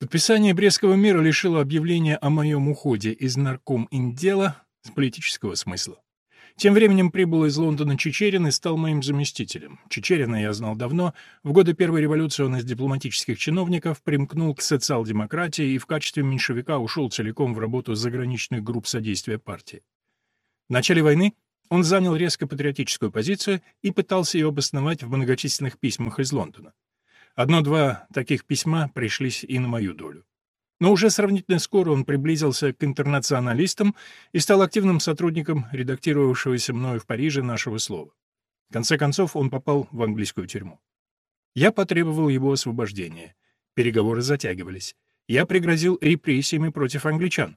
Подписание Брестского мира лишило объявления о моем уходе из нарком Индела с политического смысла. Тем временем прибыл из Лондона Чечерин и стал моим заместителем. Чечерина я знал давно. В годы Первой революции он из дипломатических чиновников примкнул к социал-демократии и в качестве меньшевика ушел целиком в работу заграничных групп содействия партии. В начале войны он занял резко патриотическую позицию и пытался ее обосновать в многочисленных письмах из Лондона. Одно-два таких письма пришлись и на мою долю. Но уже сравнительно скоро он приблизился к интернационалистам и стал активным сотрудником редактировавшегося мною в Париже нашего слова. В конце концов, он попал в английскую тюрьму. Я потребовал его освобождения. Переговоры затягивались. Я пригрозил репрессиями против англичан.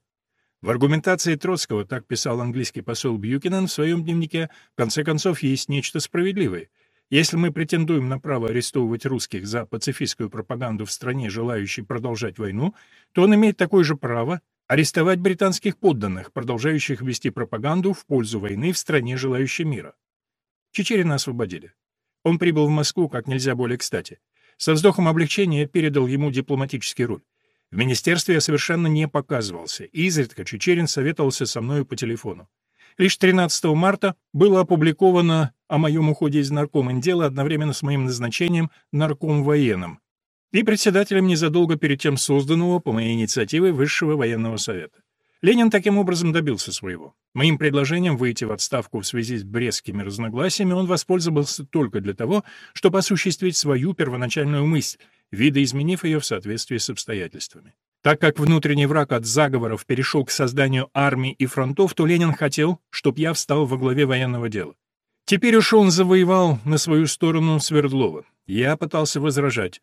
В аргументации Троцкого, так писал английский посол Бьюкинен в своем дневнике, в конце концов, есть нечто справедливое — если мы претендуем на право арестовывать русских за пацифистскую пропаганду в стране, желающей продолжать войну, то он имеет такое же право арестовать британских подданных, продолжающих вести пропаганду в пользу войны в стране, желающей мира. Чечерина освободили. Он прибыл в Москву как нельзя более кстати. Со вздохом облегчения передал ему дипломатический руль. В министерстве я совершенно не показывался, и изредка Чечерин советовался со мною по телефону. Лишь 13 марта было опубликовано о моем уходе из наркоминдела одновременно с моим назначением нарком военным и председателем незадолго перед тем созданного по моей инициативе Высшего военного совета. Ленин таким образом добился своего. Моим предложением выйти в отставку в связи с брестскими разногласиями он воспользовался только для того, чтобы осуществить свою первоначальную мысль, видоизменив ее в соответствии с обстоятельствами. Так как внутренний враг от заговоров перешел к созданию армий и фронтов, то Ленин хотел, чтобы я встал во главе военного дела. Теперь уж он завоевал на свою сторону Свердлова. Я пытался возражать.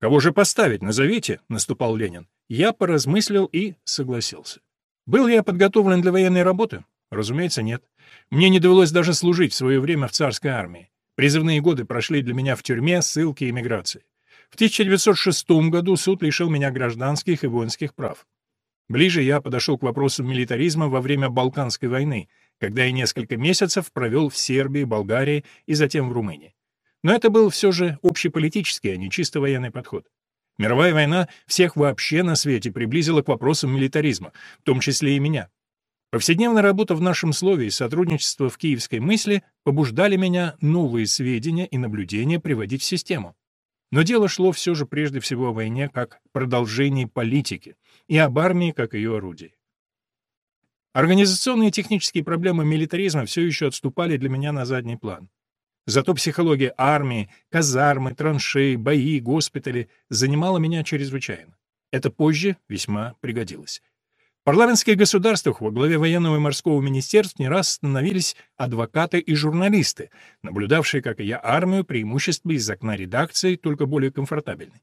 «Кого же поставить, назовите?» — наступал Ленин. Я поразмыслил и согласился. Был я подготовлен для военной работы? Разумеется, нет. Мне не довелось даже служить в свое время в царской армии. Призывные годы прошли для меня в тюрьме, ссылке и эмиграции. В 1906 году суд лишил меня гражданских и воинских прав. Ближе я подошел к вопросу милитаризма во время Балканской войны, когда я несколько месяцев провел в Сербии, Болгарии и затем в Румынии. Но это был все же общеполитический, а не чисто военный подход. Мировая война всех вообще на свете приблизила к вопросам милитаризма, в том числе и меня. Повседневная работа в нашем слове и сотрудничество в киевской мысли побуждали меня новые сведения и наблюдения приводить в систему. Но дело шло все же прежде всего о войне как продолжении политики и об армии как ее орудии. Организационные и технические проблемы милитаризма все еще отступали для меня на задний план. Зато психология армии, казармы, траншеи, бои, госпитали занимала меня чрезвычайно. Это позже весьма пригодилось парламентских государствах во главе военного и морского министерств не раз становились адвокаты и журналисты, наблюдавшие, как и я, армию преимущественно из окна редакции, только более комфортабельной.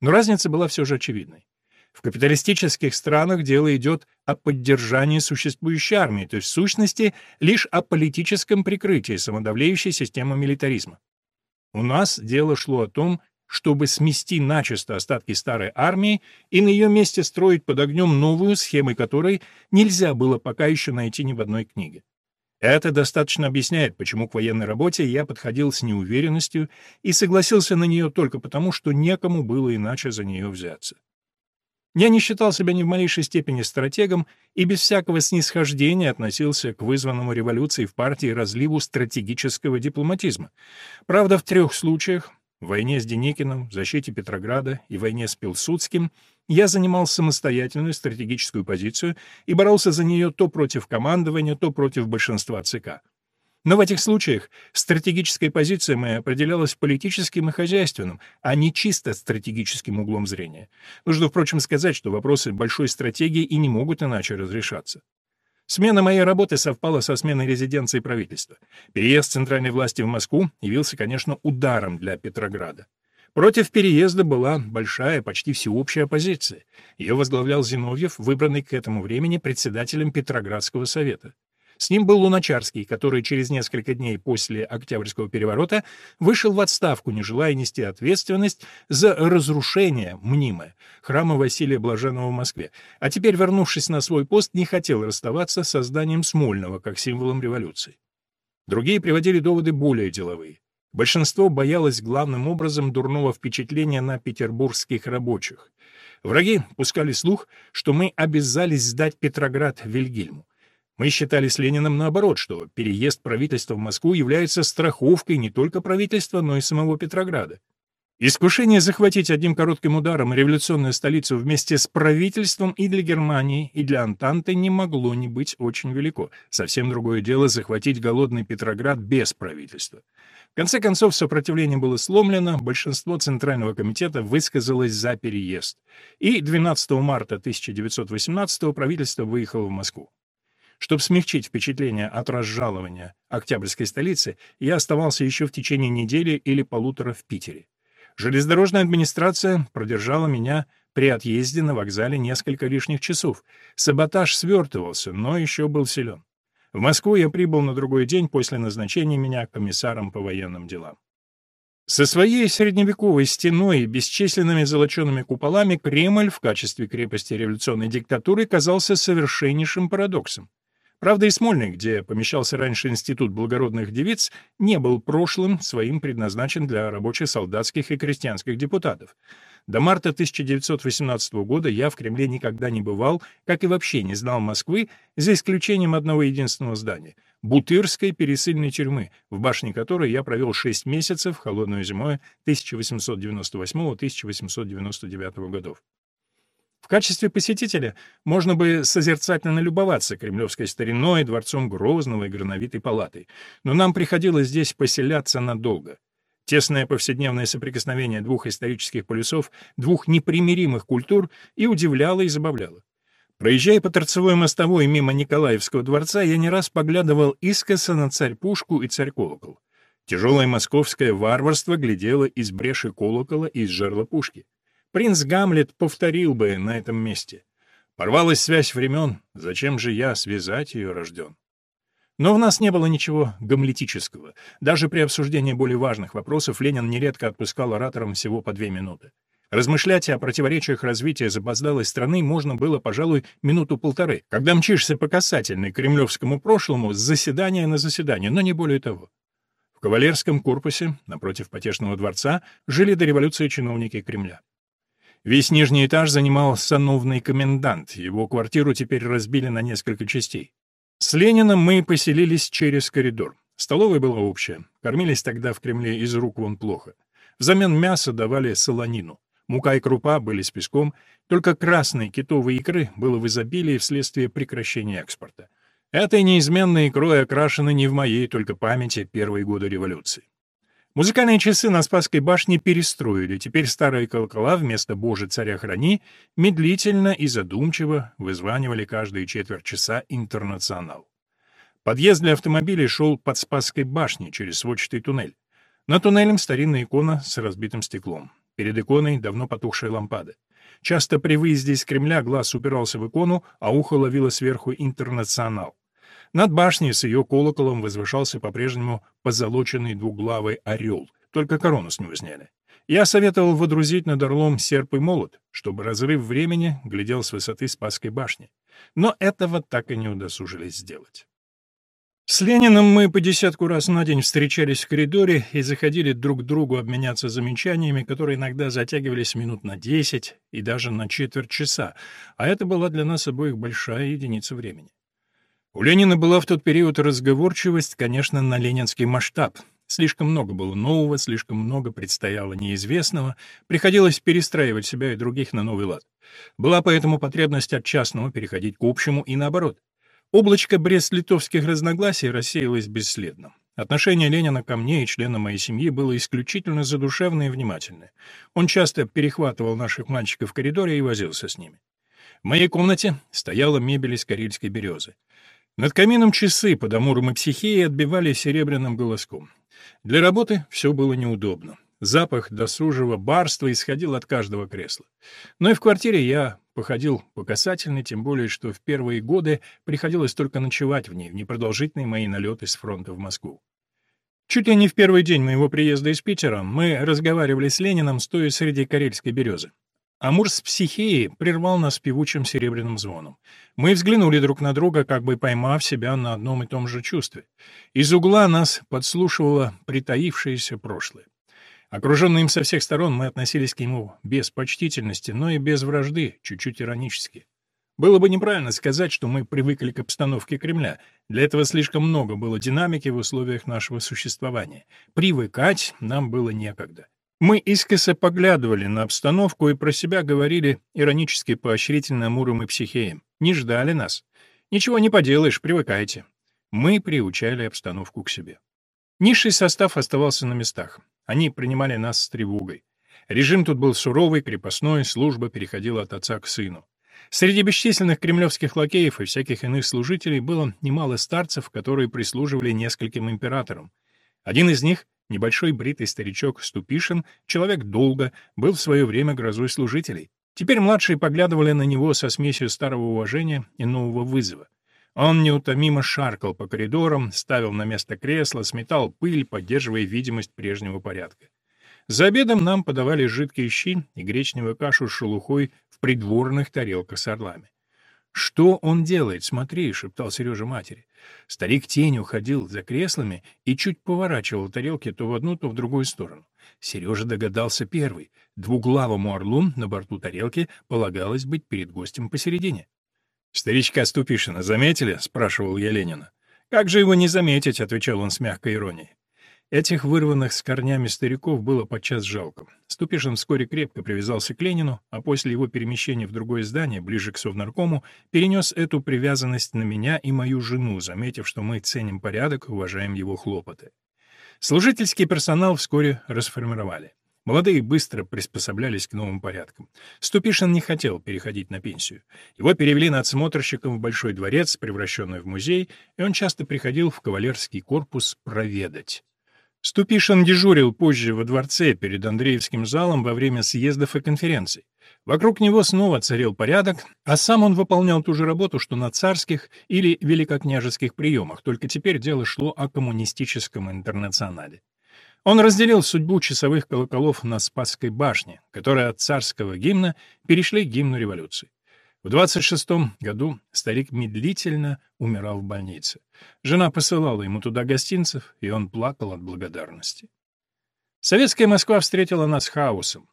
Но разница была все же очевидной. В капиталистических странах дело идет о поддержании существующей армии, то есть в сущности лишь о политическом прикрытии самодавлеющей системы милитаризма. У нас дело шло о том, чтобы смести начисто остатки старой армии и на ее месте строить под огнем новую, схемой которой нельзя было пока еще найти ни в одной книге. Это достаточно объясняет, почему к военной работе я подходил с неуверенностью и согласился на нее только потому, что некому было иначе за нее взяться. Я не считал себя ни в малейшей степени стратегом и без всякого снисхождения относился к вызванному революцией в партии разливу стратегического дипломатизма. Правда, в трех случаях в войне с Деникиным, защите Петрограда и войне с Пилсудским я занимал самостоятельную стратегическую позицию и боролся за нее то против командования, то против большинства ЦК. Но в этих случаях стратегическая позиция моя определялась политическим и хозяйственным, а не чисто стратегическим углом зрения. Нужно, впрочем, сказать, что вопросы большой стратегии и не могут иначе разрешаться. Смена моей работы совпала со сменой резиденции правительства. Переезд центральной власти в Москву явился, конечно, ударом для Петрограда. Против переезда была большая, почти всеобщая оппозиция. Ее возглавлял Зиновьев, выбранный к этому времени председателем Петроградского совета. С ним был Луначарский, который через несколько дней после Октябрьского переворота вышел в отставку, не желая нести ответственность за разрушение, мнимое, храма Василия Блаженного в Москве, а теперь, вернувшись на свой пост, не хотел расставаться с созданием Смольного как символом революции. Другие приводили доводы более деловые. Большинство боялось главным образом дурного впечатления на петербургских рабочих. Враги пускали слух, что мы обязались сдать Петроград Вильгельму. Мы считали с Лениным наоборот, что переезд правительства в Москву является страховкой не только правительства, но и самого Петрограда. Искушение захватить одним коротким ударом революционную столицу вместе с правительством и для Германии, и для Антанты не могло не быть очень велико. Совсем другое дело захватить голодный Петроград без правительства. В конце концов, сопротивление было сломлено, большинство Центрального комитета высказалось за переезд. И 12 марта 1918 правительство выехало в Москву. Чтобы смягчить впечатление от разжалования Октябрьской столицы, я оставался еще в течение недели или полутора в Питере. Железнодорожная администрация продержала меня при отъезде на вокзале несколько лишних часов. Саботаж свертывался, но еще был силен. В Москву я прибыл на другой день после назначения меня комиссаром по военным делам. Со своей средневековой стеной и бесчисленными золочеными куполами Кремль в качестве крепости революционной диктатуры казался совершеннейшим парадоксом. Правда, и Смольный, где помещался раньше Институт благородных девиц, не был прошлым своим предназначен для рабочих, солдатских и крестьянских депутатов. До марта 1918 года я в Кремле никогда не бывал, как и вообще не знал Москвы, за исключением одного единственного здания — Бутырской пересыльной тюрьмы, в башне которой я провел шесть месяцев холодной зимой 1898-1899 годов. В качестве посетителя можно бы созерцательно любоваться кремлевской стариной, дворцом Грозного и Грановитой палатой, но нам приходилось здесь поселяться надолго. Тесное повседневное соприкосновение двух исторических полюсов, двух непримиримых культур и удивляло, и забавляло. Проезжая по торцевой мостовой мимо Николаевского дворца, я не раз поглядывал искоса на царь-пушку и царь-колокол. Тяжелое московское варварство глядело из бреши колокола и из жерла пушки. Принц Гамлет повторил бы на этом месте. Порвалась связь времен, зачем же я связать ее рожден? Но в нас не было ничего гамлетического. Даже при обсуждении более важных вопросов Ленин нередко отпускал ораторам всего по две минуты. Размышлять о противоречиях развития запоздалой страны можно было, пожалуй, минуту-полторы, когда мчишься по касательной кремлевскому прошлому с заседания на заседание, но не более того. В кавалерском корпусе, напротив потешного дворца, жили до революции чиновники Кремля. Весь нижний этаж занимал сановный комендант, его квартиру теперь разбили на несколько частей. С Лениным мы поселились через коридор. Столовая была общая, кормились тогда в Кремле из рук вон плохо. Взамен мяса давали солонину. Мука и крупа были с песком, только красной китовой икры было в изобилии вследствие прекращения экспорта. Этой неизменной икрой окрашены не в моей только памяти первые годы революции. Музыкальные часы на Спасской башне перестроили, теперь старые колокола вместо «Боже, царя храни» медлительно и задумчиво вызванивали каждые четверть часа «Интернационал». Подъезд для автомобилей шел под Спасской башней через сводчатый туннель. На туннелем старинная икона с разбитым стеклом. Перед иконой давно потухшая лампада. Часто при выезде из Кремля глаз упирался в икону, а ухо ловило сверху «Интернационал». Над башней с ее колоколом возвышался по-прежнему позолоченный двуглавый орел, только корону с него сняли. Я советовал водрузить над орлом серп и молот, чтобы разрыв времени глядел с высоты Спасской башни. Но этого так и не удосужились сделать. С Лениным мы по десятку раз на день встречались в коридоре и заходили друг к другу обменяться замечаниями, которые иногда затягивались минут на десять и даже на четверть часа, а это была для нас обоих большая единица времени. У Ленина была в тот период разговорчивость, конечно, на ленинский масштаб. Слишком много было нового, слишком много предстояло неизвестного, приходилось перестраивать себя и других на новый лад. Была поэтому потребность от частного переходить к общему и наоборот. Облачко брест-литовских разногласий рассеялось бесследно. Отношение Ленина ко мне и членам моей семьи было исключительно задушевное и внимательное. Он часто перехватывал наших мальчиков в коридоре и возился с ними. В моей комнате стояла мебель из карельской березы. Над камином часы под Амуром и Психеей отбивали серебряным голоском. Для работы все было неудобно. Запах досужего барства исходил от каждого кресла. Но и в квартире я походил по касательной, тем более, что в первые годы приходилось только ночевать в ней, в непродолжительные мои налеты с фронта в Москву. Чуть ли не в первый день моего приезда из Питера мы разговаривали с Лениным, стоя среди карельской березы. Амур с психеей прервал нас певучим серебряным звоном. Мы взглянули друг на друга, как бы поймав себя на одном и том же чувстве. Из угла нас подслушивало притаившееся прошлое. Окруженные им со всех сторон, мы относились к нему без почтительности, но и без вражды, чуть-чуть иронически. Было бы неправильно сказать, что мы привыкли к обстановке Кремля. Для этого слишком много было динамики в условиях нашего существования. Привыкать нам было некогда. Мы искоса поглядывали на обстановку и про себя говорили иронически поощрительно Амуром и Психеем. Не ждали нас. Ничего не поделаешь, привыкайте. Мы приучали обстановку к себе. Низший состав оставался на местах. Они принимали нас с тревогой. Режим тут был суровый, крепостной, служба переходила от отца к сыну. Среди бесчисленных кремлевских лакеев и всяких иных служителей было немало старцев, которые прислуживали нескольким императорам. Один из них, небольшой бритый старичок Ступишин, человек долго, был в свое время грозой служителей. Теперь младшие поглядывали на него со смесью старого уважения и нового вызова. Он неутомимо шаркал по коридорам, ставил на место кресло, сметал пыль, поддерживая видимость прежнего порядка. За обедом нам подавали жидкие щи и гречневую кашу с шелухой в придворных тарелках с орлами. «Что он делает? Смотри!» — шептал Сережа матери. Старик тенью ходил за креслами и чуть поворачивал тарелки то в одну, то в другую сторону. Сережа догадался первый. Двуглавому орлу на борту тарелки полагалось быть перед гостем посередине. «Старичка Ступишина заметили?» — спрашивал я Ленина. «Как же его не заметить?» — отвечал он с мягкой иронией. Этих вырванных с корнями стариков было подчас жалко. Ступишин вскоре крепко привязался к Ленину, а после его перемещения в другое здание, ближе к Совнаркому, перенес эту привязанность на меня и мою жену, заметив, что мы ценим порядок и уважаем его хлопоты. Служительский персонал вскоре расформировали. Молодые быстро приспособлялись к новым порядкам. Ступишин не хотел переходить на пенсию. Его перевели надсмотрщиком в Большой дворец, превращенный в музей, и он часто приходил в кавалерский корпус проведать. Ступишин дежурил позже во дворце перед Андреевским залом во время съездов и конференций. Вокруг него снова царил порядок, а сам он выполнял ту же работу, что на царских или великокняжеских приемах, только теперь дело шло о коммунистическом интернационале. Он разделил судьбу часовых колоколов на Спасской башне, которые от царского гимна перешли к гимну революции. В 26-м году старик медлительно умирал в больнице. Жена посылала ему туда гостинцев, и он плакал от благодарности. Советская Москва встретила нас хаосом.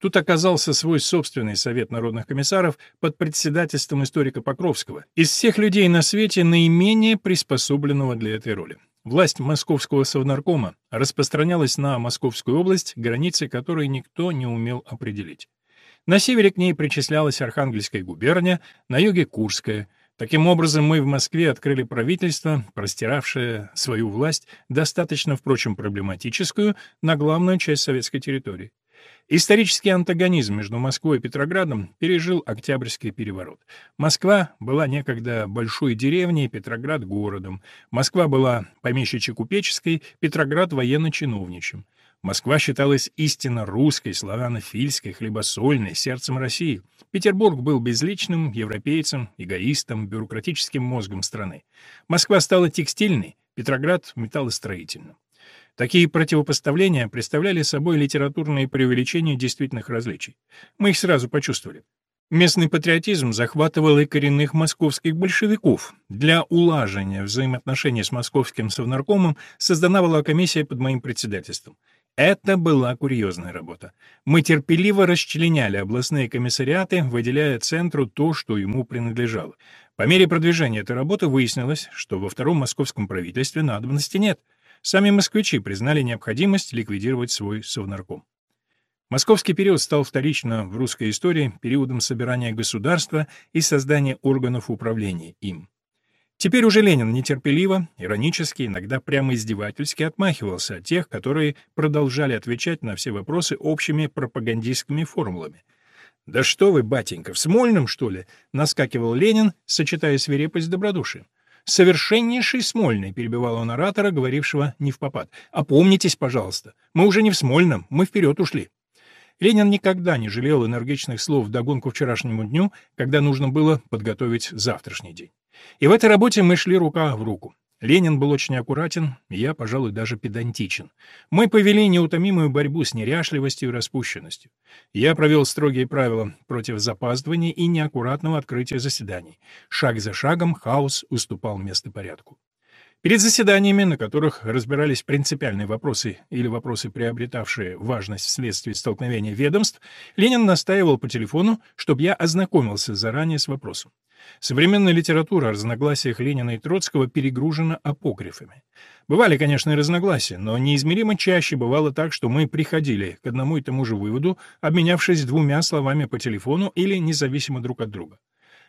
Тут оказался свой собственный совет народных комиссаров под председательством историка Покровского, из всех людей на свете наименее приспособленного для этой роли. Власть Московского совнаркома распространялась на Московскую область, границы которой никто не умел определить. На севере к ней причислялась Архангельская губерния, на юге — Курская. Таким образом, мы в Москве открыли правительство, простиравшее свою власть, достаточно, впрочем, проблематическую, на главную часть советской территории. Исторический антагонизм между Москвой и Петроградом пережил Октябрьский переворот. Москва была некогда большой деревней, Петроград — городом. Москва была помещичье-купеческой, Петроград — военно-чиновничьим. Москва считалась истинно русской, славянофильской, хлебосольной, сердцем России. Петербург был безличным, европейцем, эгоистом, бюрократическим мозгом страны. Москва стала текстильной, Петроград — металлостроительным. Такие противопоставления представляли собой литературные преувеличения действительных различий. Мы их сразу почувствовали. Местный патриотизм захватывал и коренных московских большевиков. Для улаживания взаимоотношений с московским совнаркомом создана была комиссия под моим председательством. Это была курьезная работа. Мы терпеливо расчленяли областные комиссариаты, выделяя центру то, что ему принадлежало. По мере продвижения этой работы выяснилось, что во втором московском правительстве надобности нет. Сами москвичи признали необходимость ликвидировать свой совнарком. Московский период стал вторично в русской истории периодом собирания государства и создания органов управления им. Теперь уже Ленин нетерпеливо, иронически, иногда прямо издевательски отмахивался от тех, которые продолжали отвечать на все вопросы общими пропагандистскими формулами. «Да что вы, батенька, в Смольном, что ли?» — наскакивал Ленин, сочетая свирепость с добродушием. «Совершеннейший Смольный», — перебивал он оратора, говорившего не в попад. «Опомнитесь, пожалуйста. Мы уже не в Смольном, мы вперед ушли». Ленин никогда не жалел энергичных слов вдогонку вчерашнему дню, когда нужно было подготовить завтрашний день. И в этой работе мы шли рука в руку. Ленин был очень аккуратен, я, пожалуй, даже педантичен. Мы повели неутомимую борьбу с неряшливостью и распущенностью. Я провел строгие правила против запаздывания и неаккуратного открытия заседаний. Шаг за шагом хаос уступал место порядку. Перед заседаниями, на которых разбирались принципиальные вопросы или вопросы, приобретавшие важность вследствие столкновения ведомств, Ленин настаивал по телефону, чтобы я ознакомился заранее с вопросом. Современная литература о разногласиях Ленина и Троцкого перегружена апокрифами. Бывали, конечно, разногласия, но неизмеримо чаще бывало так, что мы приходили к одному и тому же выводу, обменявшись двумя словами по телефону или независимо друг от друга.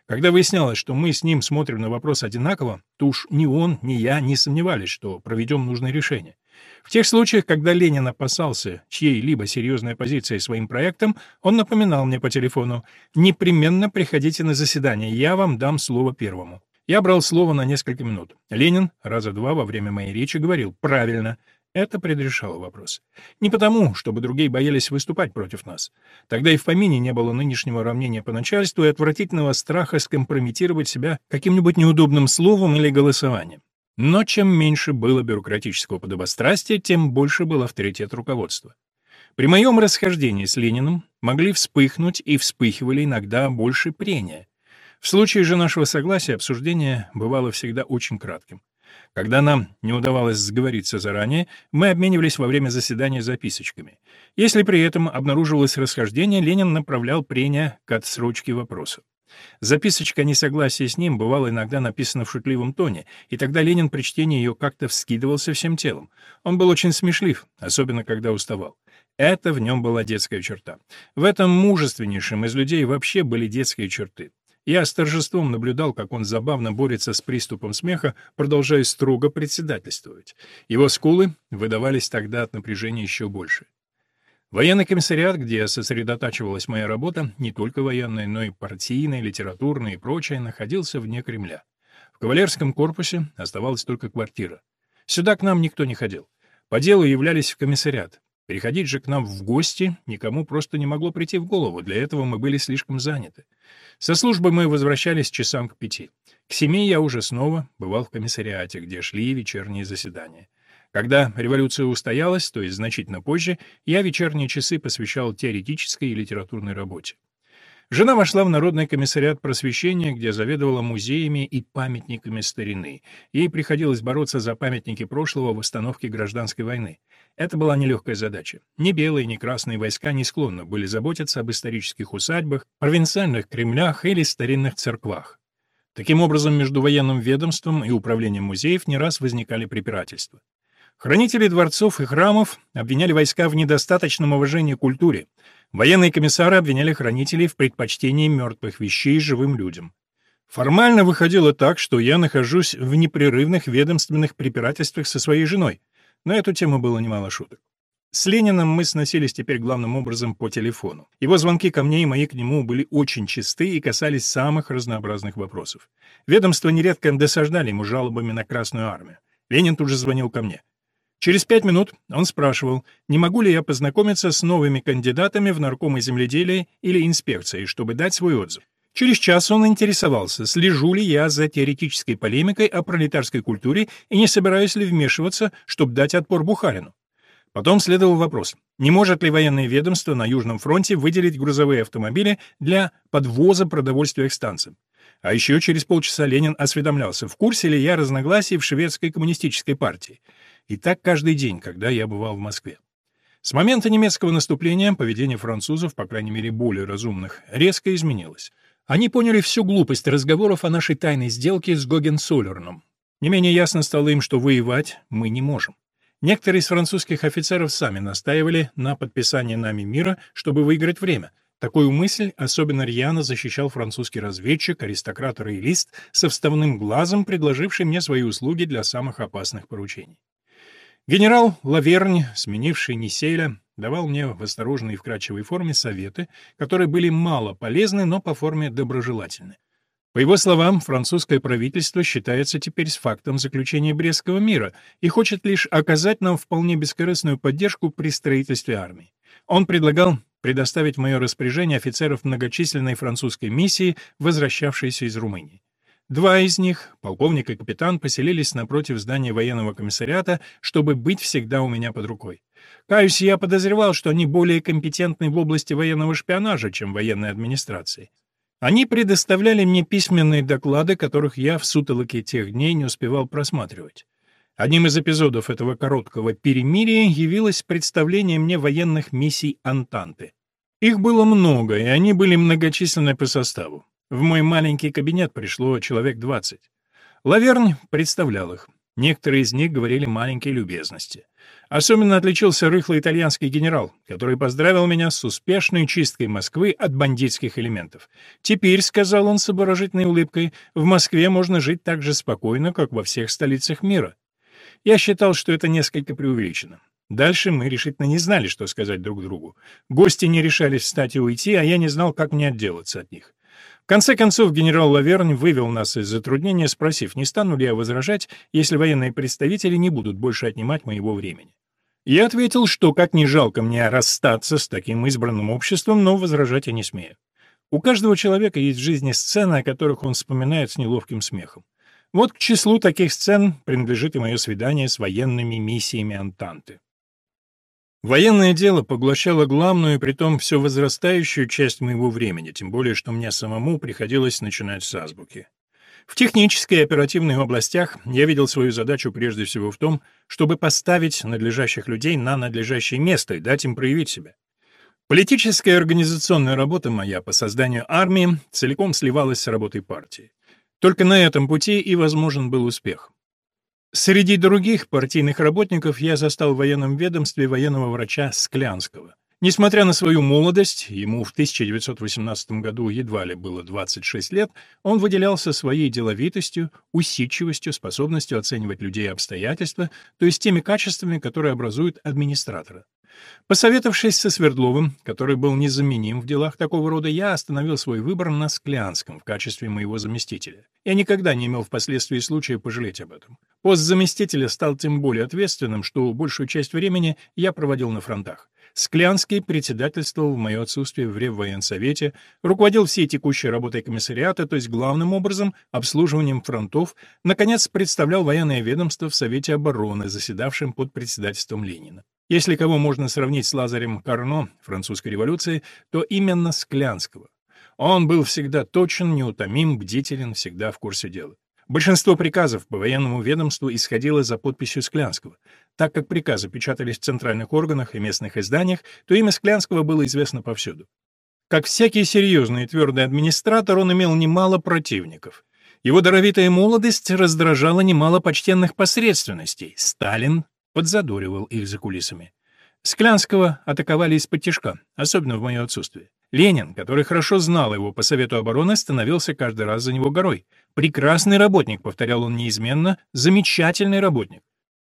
Когда выяснялось, что мы с ним смотрим на вопрос одинаково, то уж ни он, ни я не сомневались, что проведем нужное решение. В тех случаях, когда Ленин опасался чьей-либо серьезной оппозиции своим проектам, он напоминал мне по телефону «Непременно приходите на заседание, я вам дам слово первому». Я брал слово на несколько минут. Ленин раза два во время моей речи говорил «правильно», это предрешало вопрос. Не потому, чтобы другие боялись выступать против нас. Тогда и в помине не было нынешнего равнения по начальству и отвратительного страха скомпрометировать себя каким-нибудь неудобным словом или голосованием. Но чем меньше было бюрократического подобострастия, тем больше был авторитет руководства. При моем расхождении с Лениным могли вспыхнуть и вспыхивали иногда больше прения. В случае же нашего согласия обсуждение бывало всегда очень кратким. Когда нам не удавалось сговориться заранее, мы обменивались во время заседания записочками. Если при этом обнаруживалось расхождение, Ленин направлял прения к отсрочке вопроса. Записочка о несогласии с ним бывала иногда написана в шутливом тоне, и тогда Ленин при чтении ее как-то вскидывался всем телом. Он был очень смешлив, особенно когда уставал. Это в нем была детская черта. В этом мужественнейшем из людей вообще были детские черты. Я с торжеством наблюдал, как он забавно борется с приступом смеха, продолжая строго председательствовать. Его скулы выдавались тогда от напряжения еще больше. Военный комиссариат, где сосредотачивалась моя работа, не только военная, но и партийная, литературная и прочая, находился вне Кремля. В кавалерском корпусе оставалась только квартира. Сюда к нам никто не ходил. По делу являлись в комиссариат. Приходить же к нам в гости никому просто не могло прийти в голову, для этого мы были слишком заняты. Со службы мы возвращались часам к пяти. К семи я уже снова бывал в комиссариате, где шли вечерние заседания. Когда революция устоялась, то есть значительно позже, я вечерние часы посвящал теоретической и литературной работе. Жена вошла в Народный комиссариат просвещения, где заведовала музеями и памятниками старины. Ей приходилось бороться за памятники прошлого в остановке гражданской войны. Это была нелегкая задача. Ни белые, ни красные войска не склонны были заботиться об исторических усадьбах, провинциальных кремлях или старинных церквах. Таким образом, между военным ведомством и управлением музеев не раз возникали препирательства. Хранители дворцов и храмов обвиняли войска в недостаточном уважении к культуре, Военные комиссары обвиняли хранителей в предпочтении мертвых вещей живым людям. Формально выходило так, что я нахожусь в непрерывных ведомственных препирательствах со своей женой. На эту тему было немало шуток. С Лениным мы сносились теперь главным образом по телефону. Его звонки ко мне и мои к нему были очень чисты и касались самых разнообразных вопросов. Ведомства нередко досаждали ему жалобами на Красную Армию. Ленин тут же звонил ко мне. Через пять минут он спрашивал, не могу ли я познакомиться с новыми кандидатами в наркомы земледелия или инспекции, чтобы дать свой отзыв. Через час он интересовался, слежу ли я за теоретической полемикой о пролетарской культуре и не собираюсь ли вмешиваться, чтобы дать отпор Бухарину. Потом следовал вопрос, не может ли военное ведомство на Южном фронте выделить грузовые автомобили для подвоза продовольствия к станциям. А еще через полчаса Ленин осведомлялся, в курсе ли я разногласий в шведской коммунистической партии. И так каждый день, когда я бывал в Москве. С момента немецкого наступления поведение французов, по крайней мере более разумных, резко изменилось. Они поняли всю глупость разговоров о нашей тайной сделке с Гогенцоллерном. Не менее ясно стало им, что воевать мы не можем. Некоторые из французских офицеров сами настаивали на подписании нами мира, чтобы выиграть время. Такую мысль особенно рьяно защищал французский разведчик, аристократ-роялист со вставным глазом, предложивший мне свои услуги для самых опасных поручений. Генерал Лавернь, сменивший Ниселя, давал мне в осторожной и вкрадчивой форме советы, которые были мало полезны, но по форме доброжелательны. По его словам, французское правительство считается теперь с фактом заключения Брестского мира и хочет лишь оказать нам вполне бескорыстную поддержку при строительстве армии. Он предлагал предоставить в мое распоряжение офицеров многочисленной французской миссии, возвращавшейся из Румынии. Два из них, полковник и капитан, поселились напротив здания военного комиссариата, чтобы быть всегда у меня под рукой. Каюсь, я подозревал, что они более компетентны в области военного шпионажа, чем военной администрации. Они предоставляли мне письменные доклады, которых я в сутолоке тех дней не успевал просматривать. Одним из эпизодов этого короткого перемирия явилось представление мне военных миссий Антанты. Их было много, и они были многочисленны по составу. В мой маленький кабинет пришло человек 20. Лавернь представлял их. Некоторые из них говорили маленькие любезности. Особенно отличился рыхлый итальянский генерал, который поздравил меня с успешной чисткой Москвы от бандитских элементов. «Теперь», — сказал он с обворожительной улыбкой, — «в Москве можно жить так же спокойно, как во всех столицах мира». Я считал, что это несколько преувеличено. Дальше мы решительно не знали, что сказать друг другу. Гости не решались встать и уйти, а я не знал, как мне отделаться от них. В конце концов, генерал Лавернь вывел нас из затруднения, спросив, не стану ли я возражать, если военные представители не будут больше отнимать моего времени. Я ответил, что как ни жалко мне расстаться с таким избранным обществом, но возражать я не смею. У каждого человека есть в жизни сцены, о которых он вспоминает с неловким смехом. Вот к числу таких сцен принадлежит и мое свидание с военными миссиями Антанты. Военное дело поглощало главную притом все возрастающую часть моего времени, тем более что мне самому приходилось начинать с азбуки. В технической и оперативных областях я видел свою задачу прежде всего в том, чтобы поставить надлежащих людей на надлежащее место и дать им проявить себя. Политическая и организационная работа моя по созданию армии целиком сливалась с работой партии. Только на этом пути и возможен был успех. Среди других партийных работников я застал в военном ведомстве военного врача Склянского. Несмотря на свою молодость, ему в 1918 году едва ли было 26 лет, он выделялся своей деловитостью, усидчивостью, способностью оценивать людей и обстоятельства, то есть теми качествами, которые образуют администратора. Посоветовавшись со Свердловым, который был незаменим в делах такого рода, я остановил свой выбор на Склянском в качестве моего заместителя. Я никогда не имел впоследствии случая пожалеть об этом. Пост заместителя стал тем более ответственным, что большую часть времени я проводил на фронтах. Склянский председательствовал в мое отсутствие в Реввоенсовете, руководил всей текущей работой комиссариата, то есть главным образом обслуживанием фронтов, наконец представлял военное ведомство в Совете обороны, заседавшем под председательством Ленина. Если кого можно сравнить с Лазарем Карно французской революции, то именно Склянского. Он был всегда точен, неутомим, бдителен, всегда в курсе дела. Большинство приказов по военному ведомству исходило за подписью Склянского. Так как приказы печатались в центральных органах и местных изданиях, то имя Склянского было известно повсюду. Как всякий серьезный и твердый администратор, он имел немало противников. Его даровитая молодость раздражала немало почтенных посредственностей. Сталин, подзадоривал их за кулисами. Склянского атаковали из-под тяжка, особенно в мое отсутствие. Ленин, который хорошо знал его по Совету обороны, становился каждый раз за него горой. «Прекрасный работник», — повторял он неизменно, — «замечательный работник».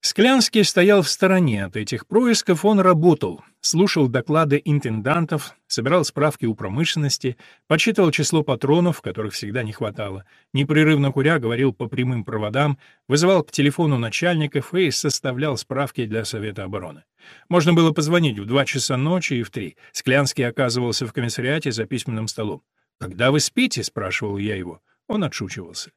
Склянский стоял в стороне от этих происков, он работал, слушал доклады интендантов, собирал справки у промышленности, подсчитывал число патронов, которых всегда не хватало, непрерывно куря говорил по прямым проводам, вызывал к телефону начальников и составлял справки для Совета обороны. Можно было позвонить в два часа ночи и в три. Склянский оказывался в комиссариате за письменным столом. «Когда вы спите?» — спрашивал я его. Он отшучивался.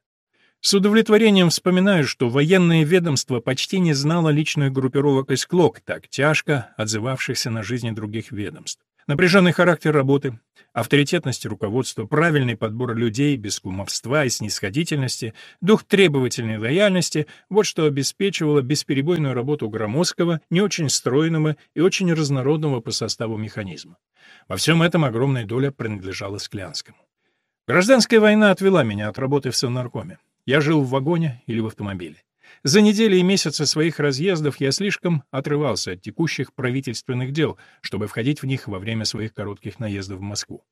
С удовлетворением вспоминаю, что военное ведомство почти не знало личных группировок и склок, так тяжко отзывавшихся на жизни других ведомств. Напряженный характер работы, авторитетность руководства, правильный подбор людей без кумовства и снисходительности, дух требовательной лояльности — вот что обеспечивало бесперебойную работу громоздкого, не очень стройного и очень разнородного по составу механизма. Во всем этом огромная доля принадлежала Склянскому. Гражданская война отвела меня от работы в Совнаркоме. Я жил в вагоне или в автомобиле. За недели и месяцы своих разъездов я слишком отрывался от текущих правительственных дел, чтобы входить в них во время своих коротких наездов в Москву.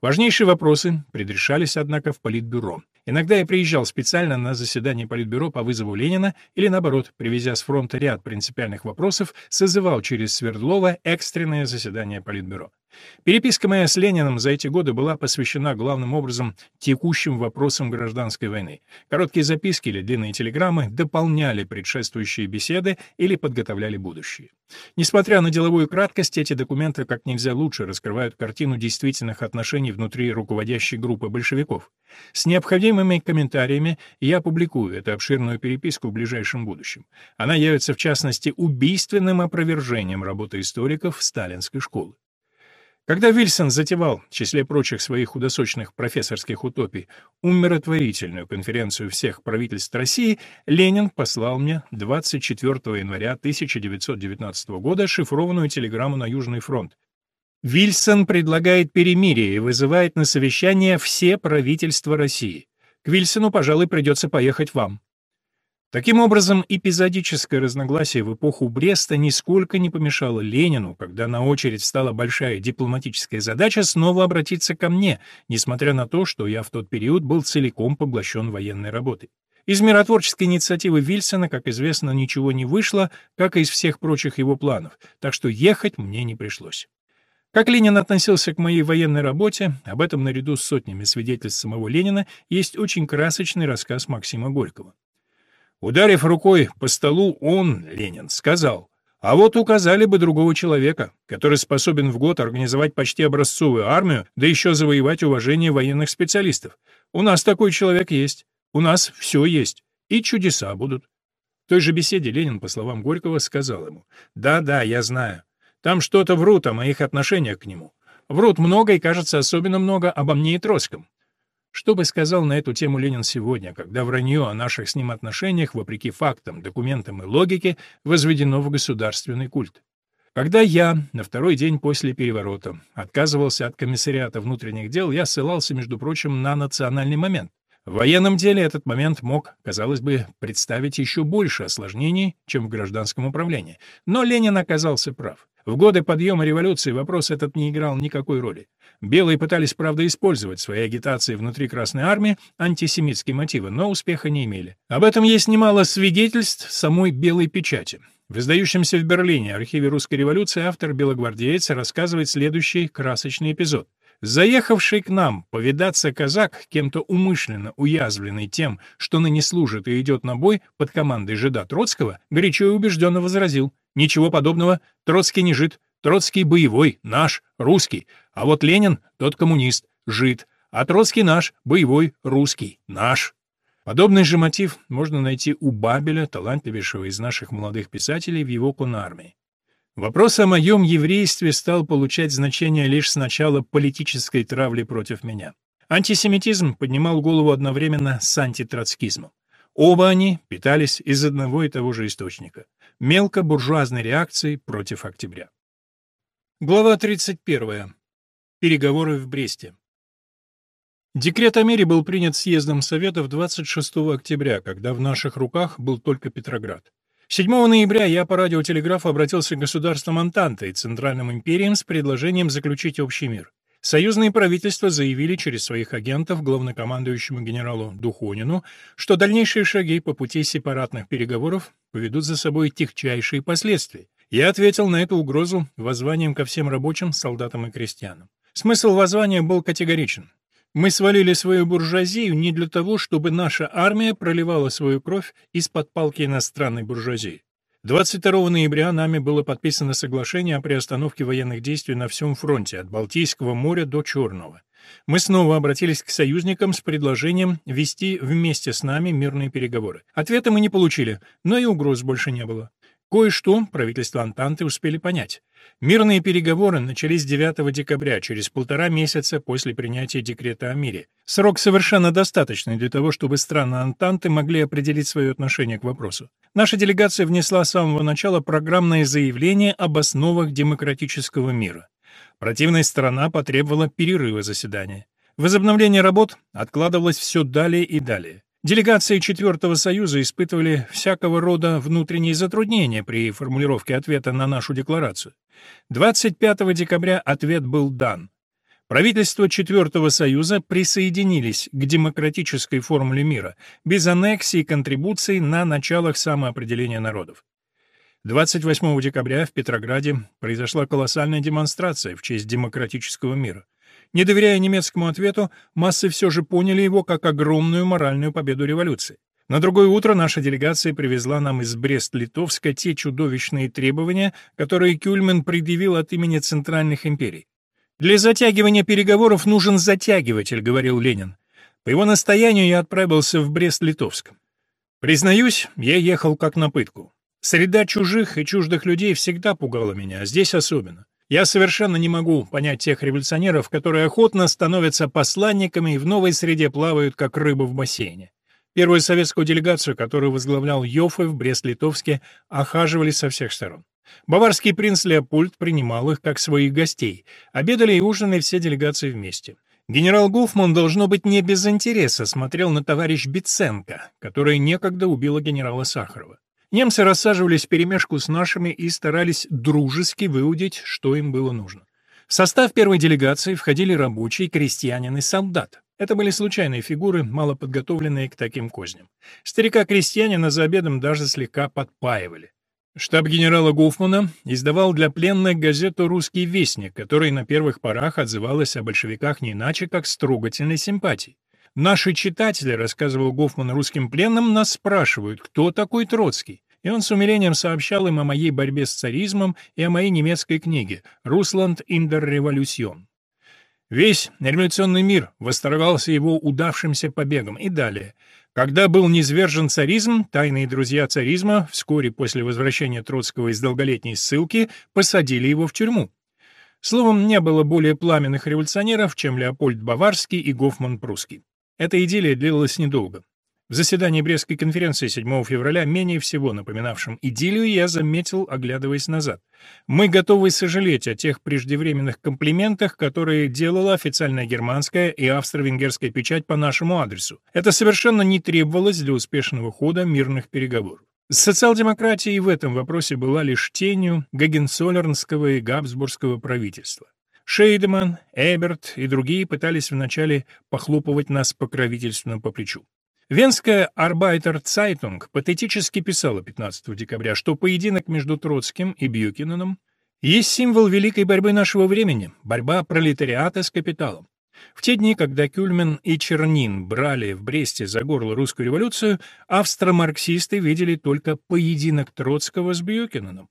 Важнейшие вопросы предрешались, однако, в Политбюро. Иногда я приезжал специально на заседание Политбюро по вызову Ленина или, наоборот, привезя с фронта ряд принципиальных вопросов, созывал через Свердлова экстренное заседание Политбюро. Переписка моя с Лениным за эти годы была посвящена главным образом текущим вопросам гражданской войны. Короткие записки или длинные телеграммы дополняли предшествующие беседы или подготовляли будущее. Несмотря на деловую краткость, эти документы как нельзя лучше раскрывают картину действительных отношений внутри руководящей группы большевиков. С необходимыми комментариями я опубликую эту обширную переписку в ближайшем будущем. Она явится, в частности, убийственным опровержением работы историков сталинской школы. Когда Вильсон затевал, в числе прочих своих худосочных профессорских утопий, умиротворительную конференцию всех правительств России, Ленин послал мне 24 января 1919 года шифрованную телеграмму на Южный фронт. Вильсон предлагает перемирие и вызывает на совещание все правительства России. К Вильсону, пожалуй, придется поехать вам. Таким образом, эпизодическое разногласие в эпоху Бреста нисколько не помешало Ленину, когда на очередь стала большая дипломатическая задача, снова обратиться ко мне, несмотря на то, что я в тот период был целиком поглощен военной работой. Из миротворческой инициативы Вильсона, как известно, ничего не вышло, как и из всех прочих его планов, так что ехать мне не пришлось. Как Ленин относился к моей военной работе, об этом наряду с сотнями свидетельств самого Ленина есть очень красочный рассказ Максима Горького. Ударив рукой по столу, он, Ленин, сказал, «А вот указали бы другого человека, который способен в год организовать почти образцовую армию, да еще завоевать уважение военных специалистов. У нас такой человек есть, у нас все есть, и чудеса будут». В той же беседе Ленин, по словам Горького, сказал ему, «Да-да, я знаю. Там что-то врут о моих отношениях к нему. Врут много и, кажется, особенно много обо мне и Троцком. Что бы сказал на эту тему Ленин сегодня, когда вранье о наших с ним отношениях, вопреки фактам, документам и логике, возведено в государственный культ? Когда я, на второй день после переворота, отказывался от комиссариата внутренних дел, я ссылался, между прочим, на национальный момент. В военном деле этот момент мог, казалось бы, представить еще больше осложнений, чем в гражданском управлении. Но Ленин оказался прав. В годы подъема революции вопрос этот не играл никакой роли. Белые пытались, правда, использовать в своей агитации внутри Красной Армии антисемитские мотивы, но успеха не имели. Об этом есть немало свидетельств самой белой печати. В издающемся в Берлине архиве русской революции автор белогвардеец рассказывает следующий красочный эпизод. Заехавший к нам повидаться казак, кем-то умышленно уязвленный тем, что ныне служит и идет на бой под командой жида Троцкого, горячо и убежденно возразил. «Ничего подобного, Троцкий не жид, Троцкий боевой, наш, русский, а вот Ленин — тот коммунист, жид, а Троцкий наш, боевой, русский, наш». Подобный же мотив можно найти у Бабеля, талантливейшего из наших молодых писателей, в его конармии. Вопрос о моем еврействе стал получать значение лишь с начала политической травли против меня. Антисемитизм поднимал голову одновременно с антитроцкизмом. Оба они питались из одного и того же источника — мелкобуржуазной реакции против октября. Глава 31. Переговоры в Бресте. Декрет о мире был принят съездом Советов 26 октября, когда в наших руках был только Петроград. 7 ноября я по радиотелеграфу обратился к государствам Антанты и Центральным империям с предложением заключить общий мир. Союзные правительства заявили через своих агентов главнокомандующему генералу Духонину, что дальнейшие шаги по пути сепаратных переговоров поведут за собой техчайшие последствия. Я ответил на эту угрозу воззванием ко всем рабочим, солдатам и крестьянам. Смысл воззвания был категоричен. Мы свалили свою буржуазию не для того, чтобы наша армия проливала свою кровь из-под палки иностранной буржуазии. 22 ноября нами было подписано соглашение о приостановке военных действий на всем фронте, от Балтийского моря до Черного. Мы снова обратились к союзникам с предложением вести вместе с нами мирные переговоры. Ответа мы не получили, но и угроз больше не было. Кое-что правительство Антанты успели понять. Мирные переговоры начались 9 декабря, через полтора месяца после принятия декрета о мире. Срок совершенно достаточный для того, чтобы страны Антанты могли определить свое отношение к вопросу. Наша делегация внесла с самого начала программное заявление об основах демократического мира. Противная сторона потребовала перерыва заседания. Возобновление работ откладывалось все далее и далее. Делегации Четвертого Союза испытывали всякого рода внутренние затруднения при формулировке ответа на нашу декларацию. 25 декабря ответ был дан. Правительства Четвертого Союза присоединились к демократической формуле мира, без аннексий и контрибуций на началах самоопределения народов. 28 декабря в Петрограде произошла колоссальная демонстрация в честь демократического мира. Не доверяя немецкому ответу, массы все же поняли его как огромную моральную победу революции. На другое утро наша делегация привезла нам из Брест-Литовска те чудовищные требования, которые Кюльман предъявил от имени центральных империй. «Для затягивания переговоров нужен затягиватель», — говорил Ленин. По его настоянию я отправился в Брест-Литовск. Признаюсь, я ехал как на пытку. Среда чужих и чуждых людей всегда пугала меня, а здесь особенно. Я совершенно не могу понять тех революционеров, которые охотно становятся посланниками и в новой среде плавают, как рыба в бассейне. Первую советскую делегацию, которую возглавлял Йоффе в Брест-Литовске, охаживали со всех сторон. Баварский принц Леопольд принимал их как своих гостей. Обедали и ужинали все делегации вместе. Генерал Гофман, должно быть, не без интереса смотрел на товарищ Биценко, которая некогда убила генерала Сахарова. Немцы рассаживались в перемешку с нашими и старались дружески выудить, что им было нужно. В состав первой делегации входили рабочий, крестьянин и солдат. Это были случайные фигуры, мало подготовленные к таким козням. Старика-крестьянина за обедом даже слегка подпаивали. Штаб генерала Гофмана издавал для пленных газету «Русский вестник», которая на первых порах отзывалась о большевиках не иначе, как с трогательной симпатией. «Наши читатели», — рассказывал Гофман русским пленным, — «нас спрашивают, кто такой Троцкий?» И он с умилением сообщал им о моей борьбе с царизмом и о моей немецкой книге «Русланд индер революцион». Весь революционный мир восторгался его удавшимся побегом. И далее. Когда был низвержен царизм, тайные друзья царизма вскоре после возвращения Троцкого из долголетней ссылки посадили его в тюрьму. Словом, не было более пламенных революционеров, чем Леопольд Баварский и Гофман Прусский. Эта идиллия длилась недолго. В заседании Брестской конференции 7 февраля, менее всего напоминавшем идиллию, я заметил, оглядываясь назад. Мы готовы сожалеть о тех преждевременных комплиментах, которые делала официальная германская и австро-венгерская печать по нашему адресу. Это совершенно не требовалось для успешного хода мирных переговоров. Социал-демократия в этом вопросе была лишь тенью Гагенцоллернского и Габсбургского правительства. Шейдеман, Эберт и другие пытались вначале похлопывать нас покровительственно по плечу. Венская Arbeiter Zeitung патетически писала 15 декабря, что поединок между Троцким и Бьюкинаном есть символ великой борьбы нашего времени, борьба пролетариата с капиталом. В те дни, когда Кюльмен и Чернин брали в Бресте за горло русскую революцию, австро-марксисты видели только поединок Троцкого с Бьюкинаном.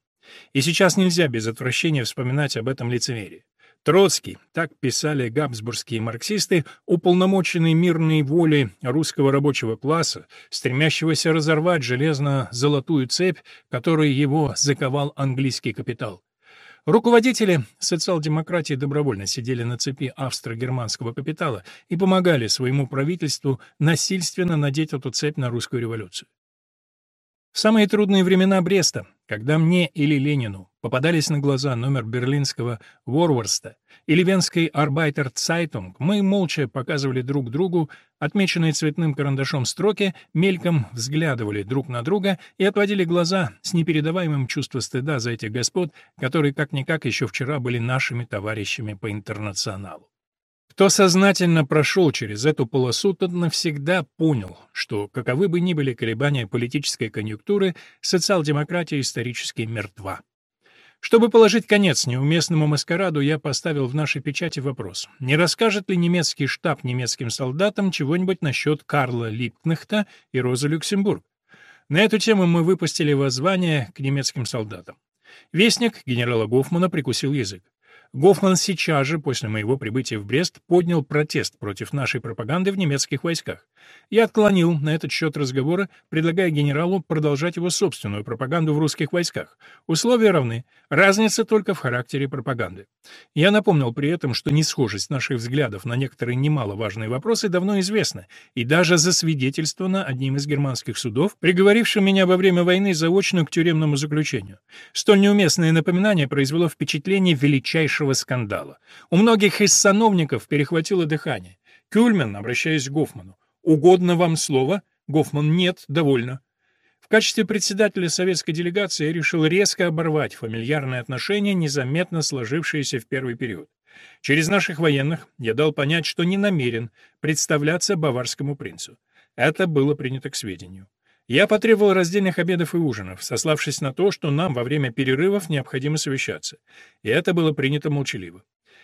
И сейчас нельзя без отвращения вспоминать об этом лицемерии. Троцкий, так писали габсбургские марксисты, уполномоченный мирной волей русского рабочего класса, стремящегося разорвать железно-золотую цепь, которой его заковал английский капитал. Руководители социал-демократии добровольно сидели на цепи австро-германского капитала и помогали своему правительству насильственно надеть эту цепь на русскую революцию. В самые трудные времена Бреста, когда мне или Ленину попадались на глаза номер берлинского Ворворста или венской Arbeiter Zeitung, мы молча показывали друг другу отмеченные цветным карандашом строки, мельком взглядывали друг на друга и отводили глаза с непередаваемым чувством стыда за этих господ, которые как-никак еще вчера были нашими товарищами по интернационалу. Кто сознательно прошел через эту полосу, тот навсегда понял, что, каковы бы ни были колебания политической конъюнктуры, социал-демократия исторически мертва. Чтобы положить конец неуместному маскараду, я поставил в нашей печати вопрос, не расскажет ли немецкий штаб немецким солдатам чего-нибудь насчет Карла Липкнехта и Розы Люксембург. На эту тему мы выпустили воззвание к немецким солдатам. Вестник генерала Гофмана прикусил язык. Гофман сейчас же, после моего прибытия в Брест, поднял протест против нашей пропаганды в немецких войсках. Я отклонил на этот счет разговора, предлагая генералу продолжать его собственную пропаганду в русских войсках. Условия равны, разница только в характере пропаганды. Я напомнил при этом, что несхожесть наших взглядов на некоторые немаловажные вопросы давно известна и даже засвидетельствована одним из германских судов, приговорившим меня во время войны заочно к тюремному заключению. Столь неуместное напоминание произвело впечатление величайшего скандала. У многих из сановников перехватило дыхание. Кюльман, обращаясь к Гофману, «Угодно вам слово?» Гофман «Нет, довольно». В качестве председателя советской делегации я решил резко оборвать фамильярные отношения, незаметно сложившиеся в первый период. Через наших военных я дал понять, что не намерен представляться баварскому принцу. Это было принято к сведению. Я потребовал раздельных обедов и ужинов, сославшись на то, что нам во время перерывов необходимо совещаться. И это было принято молчаливо.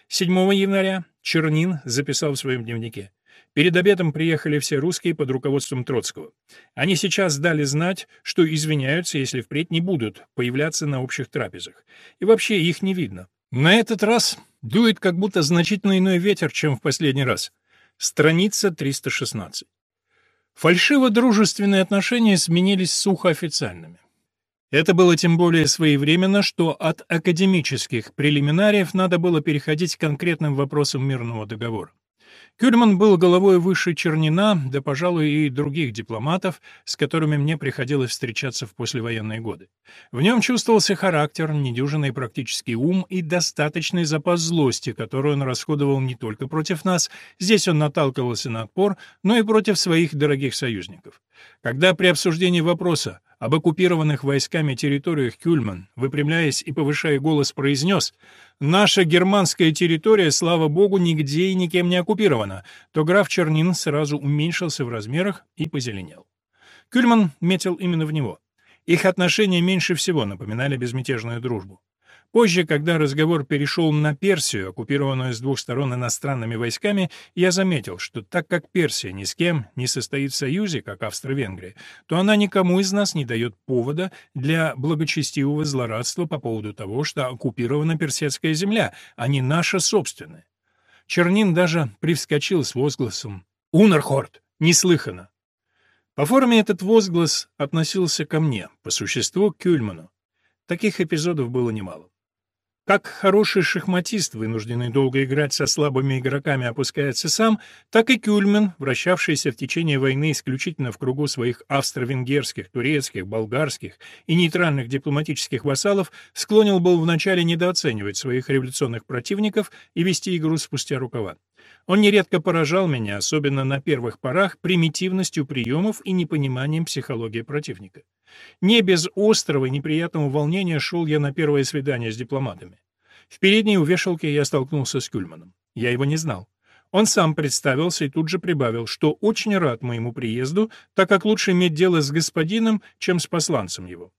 7 января Чернин записал в своем дневнике. Перед обедом приехали все русские под руководством Троцкого. Они сейчас дали знать, что извиняются, если впредь не будут появляться на общих трапезах. И вообще их не видно. На этот раз дует как будто значительно иной ветер, чем в последний раз. Страница 316. Фальшиво-дружественные отношения сменились сухо официальными. Это было тем более своевременно, что от академических прелиминариев надо было переходить к конкретным вопросам мирного договора. Кюльман был головой выше Чернина, да, пожалуй, и других дипломатов, с которыми мне приходилось встречаться в послевоенные годы. В нем чувствовался характер, недюжинный практический ум и достаточный запас злости, который он расходовал не только против нас, здесь он наталкивался на отпор, но и против своих дорогих союзников. Когда при обсуждении вопроса об оккупированных войсками территориях Кюльман, выпрямляясь и повышая голос, произнес «Наша германская территория, слава богу, нигде и никем не оккупирована», то граф Чернин сразу уменьшился в размерах и позеленел. Кюльман метил именно в него. Их отношения меньше всего напоминали безмятежную дружбу. Позже, когда разговор перешел на Персию, оккупированную с двух сторон иностранными войсками, я заметил, что так как Персия ни с кем не состоит в союзе, как Австро-Венгрия, то она никому из нас не дает повода для благочестивого злорадства по поводу того, что оккупирована персидская земля, а не наша собственная. Чернин даже привскочил с возгласом «Унерхорд! Неслыханно!» По форме этот возглас относился ко мне, по существу к Кюльману. Таких эпизодов было немало. Как хороший шахматист, вынужденный долго играть со слабыми игроками, опускается сам, так и Кюльман, вращавшийся в течение войны исключительно в кругу своих австро-венгерских, турецких, болгарских и нейтральных дипломатических вассалов, склонил был вначале недооценивать своих революционных противников и вести игру спустя рукава. Он нередко поражал меня, особенно на первых порах, примитивностью приемов и непониманием психологии противника. Не без острого и неприятного волнения шел я на первое свидание с дипломатами. В передней у вешалки я столкнулся с Кюльманом. Я его не знал. Он сам представился и тут же прибавил, что очень рад моему приезду, так как лучше иметь дело с господином, чем с посланцем его.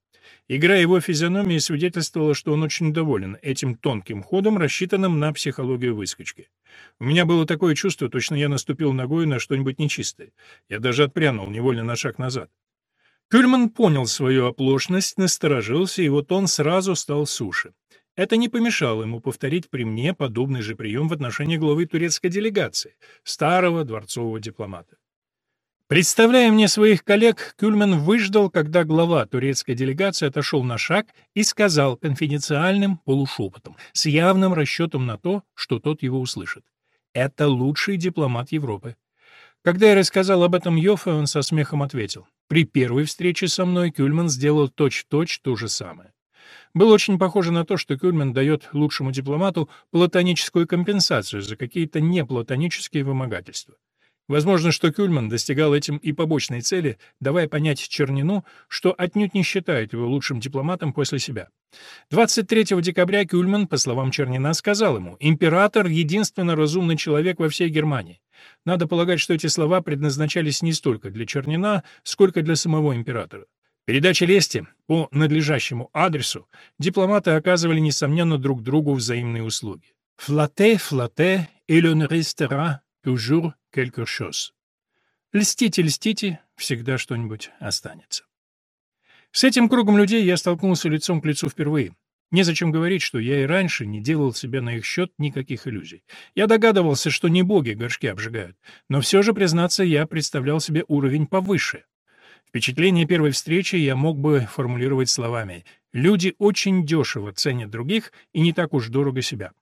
Игра его физиономии свидетельствовала, что он очень доволен этим тонким ходом, рассчитанным на психологию выскочки. У меня было такое чувство, точно я наступил ногой на что-нибудь нечистое. Я даже отпрянул невольно на шаг назад. Кюльман понял свою оплошность, насторожился, и вот он сразу стал суше. Это не помешало ему повторить при мне подобный же прием в отношении главы турецкой делегации, старого дворцового дипломата. Представляя мне своих коллег, Кюльман выждал, когда глава турецкой делегации отошел на шаг и сказал конфиденциальным полушепотом, с явным расчетом на то, что тот его услышит. «Это лучший дипломат Европы». Когда я рассказал об этом Йоффе, он со смехом ответил. При первой встрече со мной Кюльман сделал точь-в-точь -точь то же самое. Было очень похоже на то, что Кюльман дает лучшему дипломату платоническую компенсацию за какие-то неплатонические вымогательства. Возможно, что Кюльман достигал этим и побочной цели, давая понять Чернину, что отнюдь не считает его лучшим дипломатом после себя. 23 декабря Кюльман, по словам Чернина, сказал ему, «Император — единственно разумный человек во всей Германии». Надо полагать, что эти слова предназначались не столько для Чернина, сколько для самого императора. Передача лести по надлежащему адресу дипломаты оказывали, несомненно, друг другу взаимные услуги. «Флате, флате, et l'on restera toujours quelque chose. Льстите, льстите, всегда что-нибудь останется. С этим кругом людей я столкнулся лицом к лицу впервые. Незачем говорить, что я и раньше не делал себе на их счет никаких иллюзий. Я догадывался, что не боги горшки обжигают, но все же, признаться, я представлял себе уровень повыше. Впечатление первой встречи я мог бы формулировать словами «Люди очень дешево ценят других и не так уж дорого себя».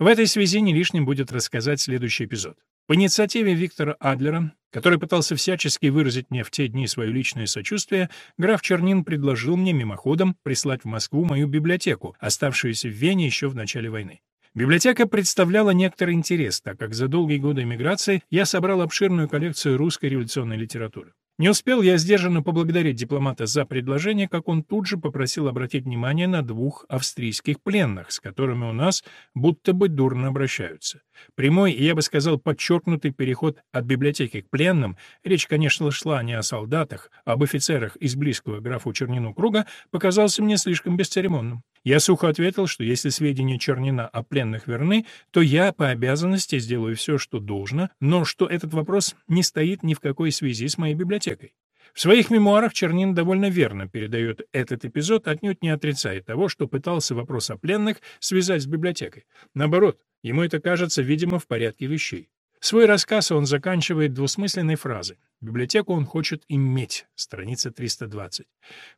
В этой связи не лишним будет рассказать следующий эпизод. По инициативе Виктора Адлера, который пытался всячески выразить мне в те дни свое личное сочувствие, граф Чернин предложил мне мимоходом прислать в Москву мою библиотеку, оставшуюся в Вене еще в начале войны. Библиотека представляла некоторый интерес, так как за долгие годы эмиграции я собрал обширную коллекцию русской революционной литературы. Не успел я сдержанно поблагодарить дипломата за предложение, как он тут же попросил обратить внимание на двух австрийских пленных, с которыми у нас будто бы дурно обращаются. Прямой и, я бы сказал, подчеркнутый переход от библиотеки к пленным, речь, конечно, шла не о солдатах, а об офицерах из близкого графу Чернину круга, показался мне слишком бесцеремонным. Я сухо ответил, что если сведения Чернина о пленных верны, то я по обязанности сделаю все, что должно, но что этот вопрос не стоит ни в какой связи с моей библиотекой. В своих мемуарах Чернин довольно верно передает этот эпизод, отнюдь не отрицая того, что пытался вопрос о пленных связать с библиотекой. Наоборот, ему это кажется, видимо, в порядке вещей. Свой рассказ он заканчивает двусмысленной фразой. Библиотеку он хочет иметь, страница 320.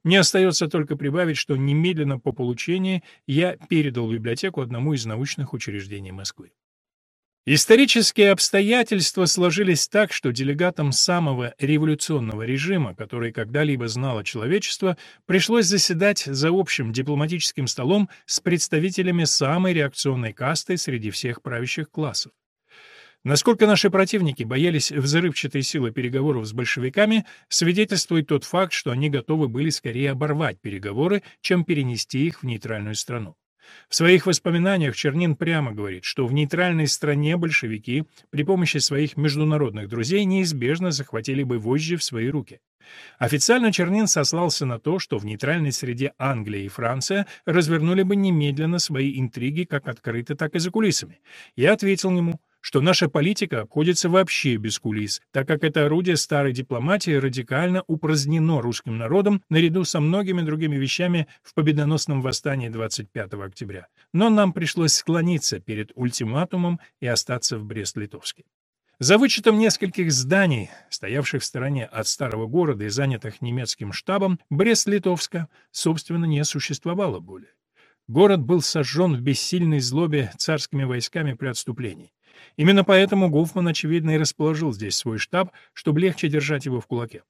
Мне остается только прибавить, что немедленно по получении я передал библиотеку одному из научных учреждений Москвы. Исторические обстоятельства сложились так, что делегатам самого революционного режима, который когда-либо знало человечество, пришлось заседать за общим дипломатическим столом с представителями самой реакционной касты среди всех правящих классов. Насколько наши противники боялись взрывчатой силы переговоров с большевиками, свидетельствует тот факт, что они готовы были скорее оборвать переговоры, чем перенести их в нейтральную страну. В своих воспоминаниях Чернин прямо говорит, что в нейтральной стране большевики при помощи своих международных друзей неизбежно захватили бы вожжи в свои руки. Официально Чернин сослался на то, что в нейтральной среде Англия и Франция развернули бы немедленно свои интриги как открыто, так и за кулисами. Я ответил ему, что наша политика обходится вообще без кулис, так как это орудие старой дипломатии радикально упразднено русским народом наряду со многими другими вещами в победоносном восстании 25 октября. Но нам пришлось склониться перед ультиматумом и остаться в Брест-Литовске. За вычетом нескольких зданий, стоявших в стороне от старого города и занятых немецким штабом, Брест-Литовска, собственно, не существовало более. Город был сожжен в бессильной злобе царскими войсками при отступлении. Именно поэтому Гофман, очевидно, и расположил здесь свой штаб, чтобы легче держать его в кулаке.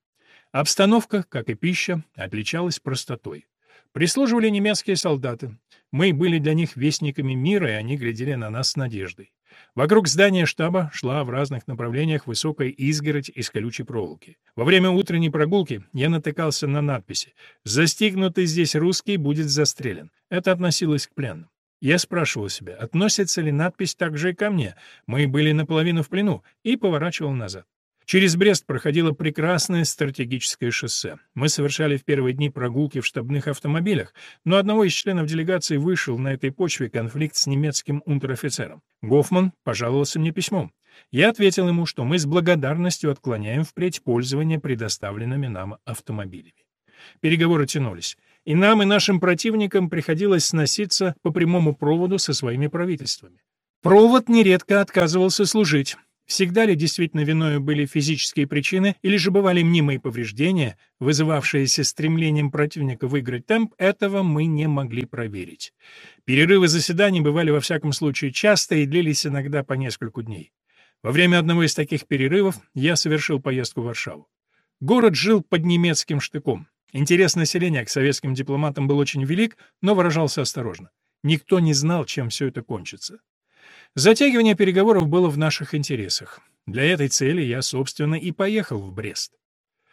Обстановка, как и пища, отличалась простотой. Прислуживали немецкие солдаты. Мы были для них вестниками мира, и они глядели на нас с надеждой. Вокруг здания штаба шла в разных направлениях высокая изгородь из колючей проволоки. Во время утренней прогулки я натыкался на надписи «Застигнутый здесь русский будет застрелен». Это относилось к пленным. Я спрашивал себя, относится ли надпись также и ко мне, мы были наполовину в плену, и поворачивал назад. Через Брест проходило прекрасное стратегическое шоссе. Мы совершали в первые дни прогулки в штабных автомобилях, но одного из членов делегации вышел на этой почве конфликт с немецким унтер-офицером. Гофман пожаловался мне письмом. Я ответил ему, что мы с благодарностью отклоняем впредь пользование предоставленными нам автомобилями. Переговоры тянулись. И нам, и нашим противникам приходилось сноситься по прямому проводу со своими правительствами. Провод нередко отказывался служить. Всегда ли действительно виною были физические причины, или же бывали мнимые повреждения, вызывавшиеся стремлением противника выиграть темп, этого мы не могли проверить. Перерывы заседаний бывали во всяком случае часто и длились иногда по нескольку дней. Во время одного из таких перерывов я совершил поездку в Варшаву. Город жил под немецким штыком. Интерес населения к советским дипломатам был очень велик, но выражался осторожно. Никто не знал, чем все это кончится. Затягивание переговоров было в наших интересах. Для этой цели я, собственно, и поехал в Брест.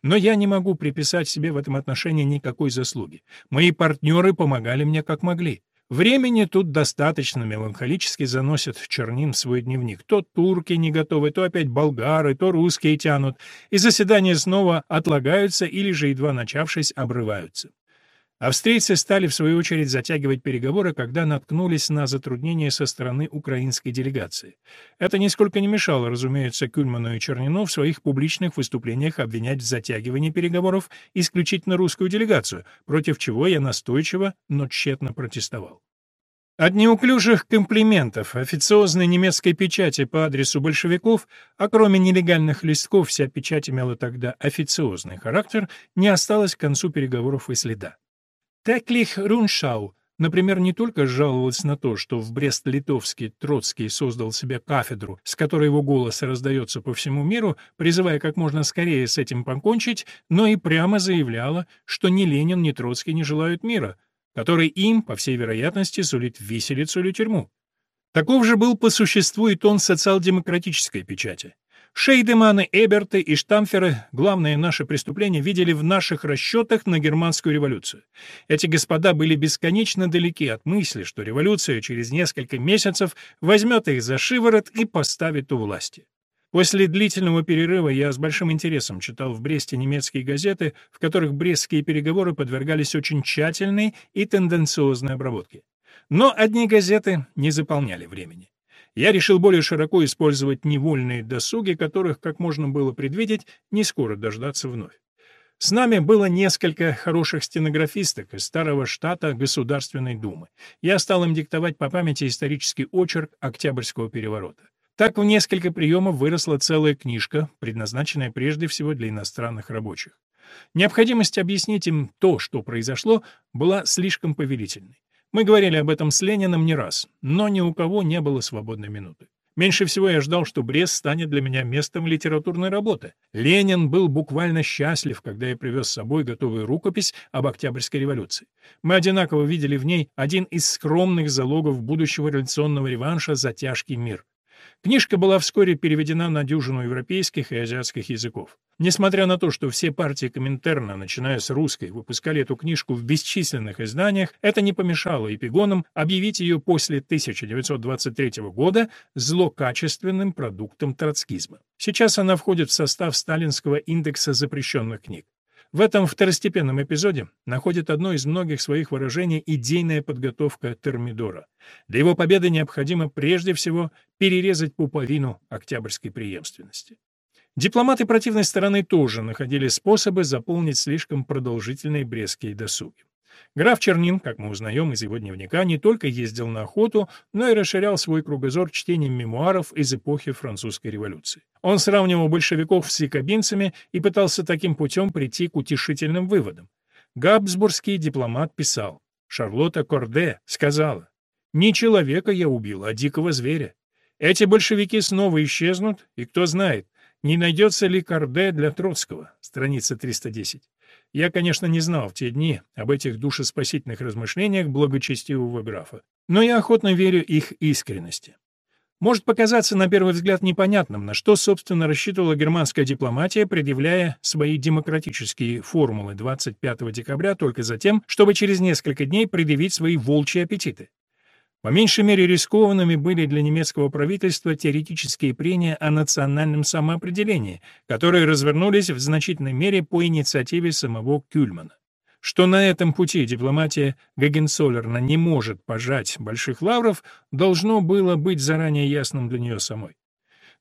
Но я не могу приписать себе в этом отношении никакой заслуги. Мои партнеры помогали мне как могли. Времени тут достаточно, меланхолически заносит Чернин в свой дневник. То турки не готовы, то опять болгары, то русские тянут, и заседания снова отлагаются или же, едва начавшись, обрываются. Австрийцы стали, в свою очередь, затягивать переговоры, когда наткнулись на затруднения со стороны украинской делегации. Это нисколько не мешало, разумеется, Кюльману и Чернину в своих публичных выступлениях обвинять в затягивании переговоров исключительно русскую делегацию, против чего я настойчиво, но тщетно протестовал. От неуклюжих комплиментов официозной немецкой печати по адресу большевиков, а кроме нелегальных листков вся печать имела тогда официозный характер, не осталось к концу переговоров и следа. Теклих Руншау, например, не только жаловалась на то, что в Брест-Литовске Троцкий создал себе кафедру, с которой его голос раздается по всему миру, призывая как можно скорее с этим покончить, но и прямо заявляла, что ни Ленин, ни Троцкий не желают мира — который им, по всей вероятности, сулит виселицу или тюрьму. Таков же был по существу и тон социал-демократической печати. Шейдеманы, Эберты и Штамферы, главные наши преступления, видели в наших расчетах на германскую революцию. Эти господа были бесконечно далеки от мысли, что революция через несколько месяцев возьмет их за шиворот и поставит у власти. После длительного перерыва я с большим интересом читал в Бресте немецкие газеты, в которых брестские переговоры подвергались очень тщательной и тенденциозной обработке. Но одни газеты не заполняли времени. Я решил более широко использовать невольные досуги, которых, как можно было предвидеть, не скоро дождаться вновь. С нами было несколько хороших стенографисток из старого штата Государственной Думы. Я стал им диктовать по памяти исторический очерк Октябрьского переворота. Так в несколько приемов выросла целая книжка, предназначенная прежде всего для иностранных рабочих. Необходимость объяснить им то, что произошло, была слишком повелительной. Мы говорили об этом с Лениным не раз, но ни у кого не было свободной минуты. Меньше всего я ждал, что Брест станет для меня местом литературной работы. Ленин был буквально счастлив, когда я привез с собой готовую рукопись об Октябрьской революции. Мы одинаково видели в ней один из скромных залогов будущего революционного реванша за тяжкий мир. Книжка была вскоре переведена на дюжину европейских и азиатских языков. Несмотря на то, что все партии Коминтерна, начиная с русской, выпускали эту книжку в бесчисленных изданиях, это не помешало эпигонам объявить ее после 1923 года злокачественным продуктом троцкизма. Сейчас она входит в состав сталинского индекса запрещенных книг. В этом второстепенном эпизоде находит одно из многих своих выражений идейная подготовка Термидора. Для его победы необходимо прежде всего перерезать пуповину октябрьской преемственности. Дипломаты противной стороны тоже находили способы заполнить слишком продолжительные брестские досуги. Граф Чернин, как мы узнаем из его дневника, не только ездил на охоту, но и расширял свой кругозор чтением мемуаров из эпохи французской революции. Он сравнивал большевиков с якобинцами и пытался таким путем прийти к утешительным выводам. Габсбургский дипломат писал, Шарлотта Корде сказала, «Не человека я убил, а дикого зверя. Эти большевики снова исчезнут, и кто знает, не найдется ли Корде для Троцкого?» Страница 310. Я, конечно, не знал в те дни об этих душеспасительных размышлениях благочестивого графа, но я охотно верю их искренности. Может показаться на первый взгляд непонятным, на что, собственно, рассчитывала германская дипломатия, предъявляя свои демократические формулы 25 декабря только за тем, чтобы через несколько дней предъявить свои волчьи аппетиты. По меньшей мере рискованными были для немецкого правительства теоретические прения о национальном самоопределении, которые развернулись в значительной мере по инициативе самого Кюльмана. Что на этом пути дипломатия Гагенцоллерна не может пожать больших лавров, должно было быть заранее ясным для нее самой.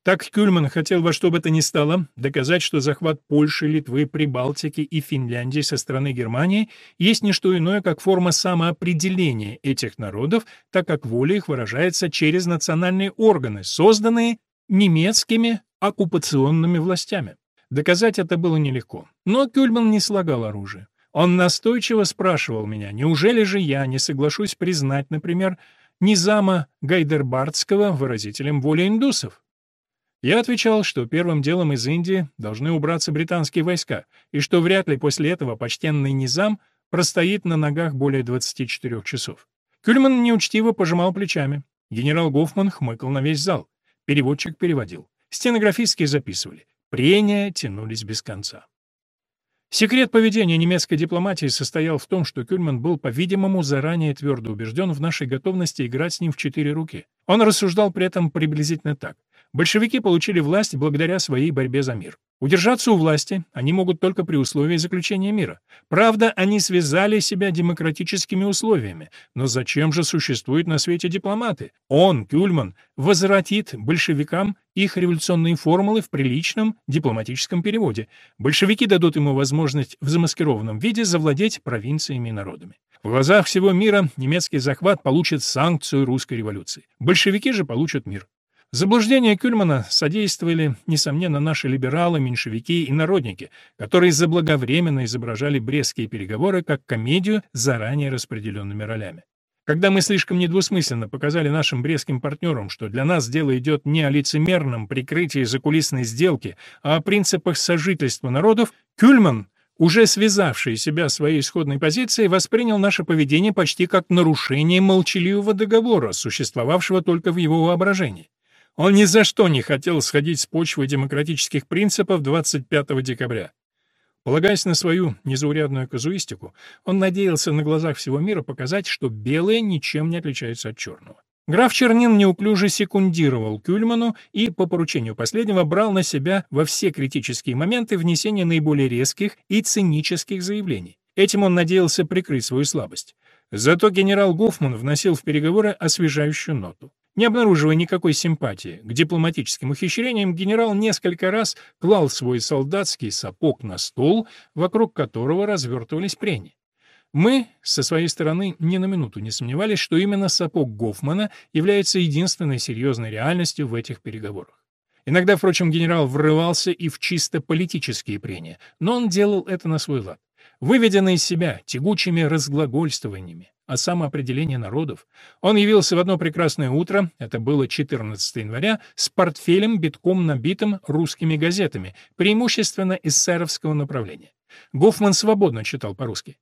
Так Кюльман хотел во что бы то ни стало доказать, что захват Польши, Литвы, Прибалтики и Финляндии со стороны Германии есть не что иное, как форма самоопределения этих народов, так как воля их выражается через национальные органы, созданные немецкими оккупационными властями. Доказать это было нелегко. Но Кюльман не слагал оружие. Он настойчиво спрашивал меня, неужели же я не соглашусь признать, например, Низама Гайдербардского выразителем воли индусов? Я отвечал, что первым делом из Индии должны убраться британские войска, и что вряд ли после этого почтенный Низам простоит на ногах более 24 часов. Кюльман неучтиво пожимал плечами. Генерал Гофман хмыкал на весь зал. Переводчик переводил. Стенографистки записывали. Прения тянулись без конца. Секрет поведения немецкой дипломатии состоял в том, что Кюльман был, по-видимому, заранее твердо убежден в нашей готовности играть с ним в четыре руки. Он рассуждал при этом приблизительно так. Большевики получили власть благодаря своей борьбе за мир. Удержаться у власти они могут только при условии заключения мира. Правда, они связали себя демократическими условиями. Но зачем же существуют на свете дипломаты? Он, Кюльман, возвратит большевикам их революционные формулы в приличном дипломатическом переводе. Большевики дадут ему возможность в замаскированном виде завладеть провинциями и народами. В глазах всего мира немецкий захват получит санкцию русской революции. Большевики же получат мир. Заблуждения Кюльмана содействовали, несомненно, наши либералы, меньшевики и народники, которые заблаговременно изображали брестские переговоры как комедию с заранее распределенными ролями. Когда мы слишком недвусмысленно показали нашим брестским партнерам, что для нас дело идет не о лицемерном прикрытии закулисной сделки, а о принципах сожительства народов, Кюльман, уже связавший себя своей исходной позицией, воспринял наше поведение почти как нарушение молчаливого договора, существовавшего только в его воображении. Он ни за что не хотел сходить с почвы демократических принципов 25 декабря. Полагаясь на свою незаурядную казуистику, он надеялся на глазах всего мира показать, что белое ничем не отличается от черного. Граф Чернин неуклюже секундировал Кюльману и, по поручению последнего, брал на себя во все критические моменты внесение наиболее резких и цинических заявлений. Этим он надеялся прикрыть свою слабость. Зато генерал Гофман вносил в переговоры освежающую ноту. Не обнаруживая никакой симпатии к дипломатическим ухищрениям, генерал несколько раз клал свой солдатский сапог на стол, вокруг которого развертывались прения. Мы, со своей стороны, ни на минуту не сомневались, что именно сапог Гофмана является единственной серьезной реальностью в этих переговорах. Иногда, впрочем, генерал врывался и в чисто политические прения, но он делал это на свой лад. Выведенный из себя тягучими разглагольствованиями о самоопределении народов, он явился в одно прекрасное утро, это было 14 января, с портфелем, битком набитым русскими газетами, преимущественно из сэровского направления. Гофман свободно читал по-русски.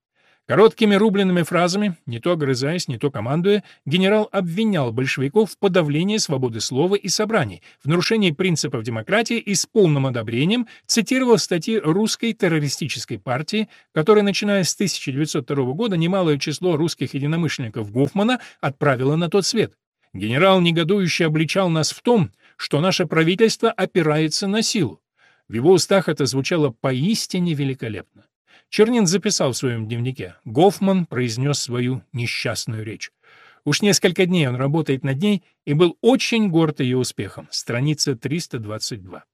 Короткими рубленными фразами, не то огрызаясь, не то командуя, генерал обвинял большевиков в подавлении свободы слова и собраний, в нарушении принципов демократии и с полным одобрением цитировал статьи русской террористической партии, которая, начиная с 1902 года, немалое число русских единомышленников Гофмана отправила на тот свет. Генерал негодующе обличал нас в том, что наше правительство опирается на силу. В его устах это звучало поистине великолепно. Чернин записал в своем дневнике. Гофман произнес свою несчастную речь. Уж несколько дней он работает над ней и был очень горд ее успехом. Страница 322.